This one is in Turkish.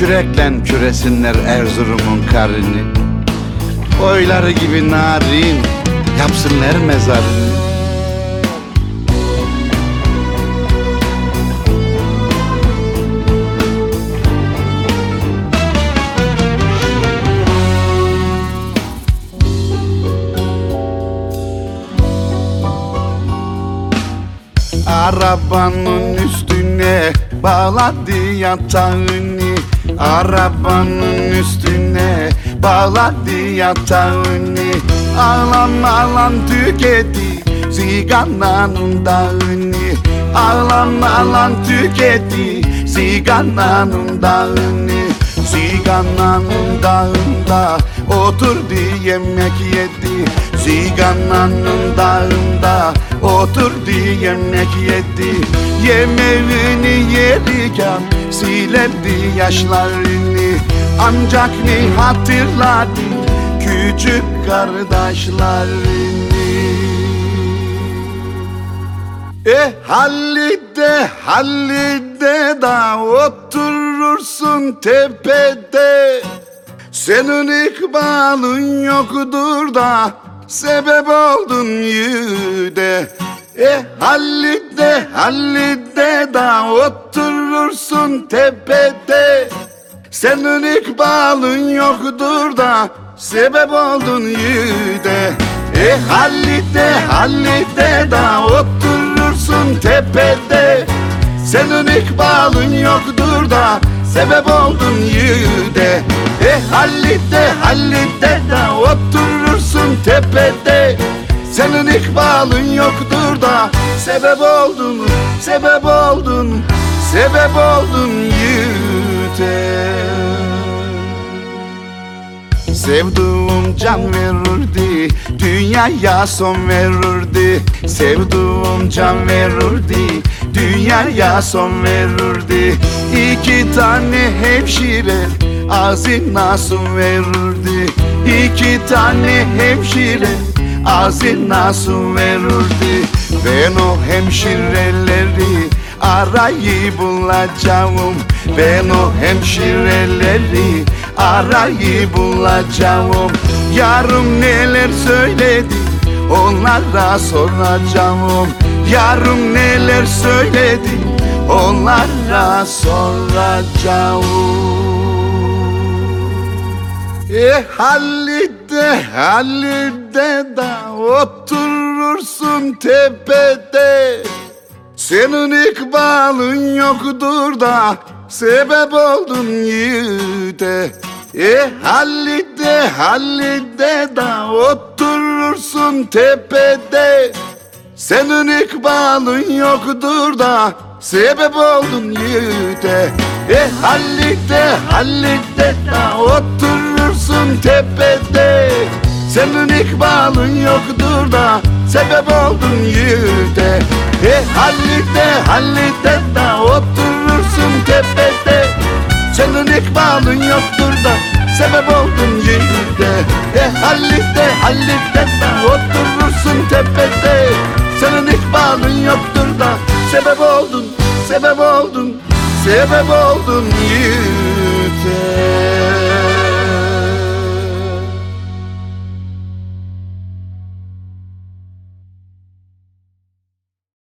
Küreklen küresinler Erzurum'un karını. Boyları gibi narin Yapsınlar mezarını. Arabanın üstüne bağladı yatağını Arabanın üstüne. Bağladı yatağını Ağlam ağlam tüketti sigaranın dağını. Ağlam ağlam tüketti sigaranın dağını. Sigaranın dağında oturdu yemek yedi. Sigaranın dağında oturdu yemek yedi. Yemeğini yerken silerdi yaşlarını. Ancak ne hatırladı küçük kardeşlerini. E hallide hallide da oturursun tepede. Senin ikbalın yoktur da sebep oldun yüde. E hallide hallide da oturursun tepede. Senin ikbalın yoktur da sebep oldun yüde. E hallide hallide da oturursun tepede. Senin ikbalın yoktur da sebep oldun yüde. E hallide hallide da oturursun tepede. Senin ikbalın yoktur da sebep oldun sebep oldun sebep oldun yüde Sevduğum can verirdi Dünyaya son verirdi. Sevduğum can verirdi Dünyaya son verirdi. İki tane hemşire Ağzına su verirdi İki tane hemşire Ağzına su verirdi Ben o hemşireleri arayı bulacağım. Ben o hemşireleri arayı bulacağım. Yarım neler söyledi onlara soracağım. Yarım neler söyledi onlara soracağım E hallide hallide da oturursun tepede. Senin ikbalın yoktur da sebep oldun yüde E hallide hallide da oturursun tepede. Senin ikbalın yoktur da sebep oldun yüde E hallide hallide da oturursun tepede senin ikbalın yoktur da sebep oldun yüde E hallide hallide da oturursun tepede Senin ikbalın yoktur da sebep oldun yüde E hallide hallide da oturursun tepede Senin ikbalın yoktur da sebep oldun sebep oldun sebep oldun yüde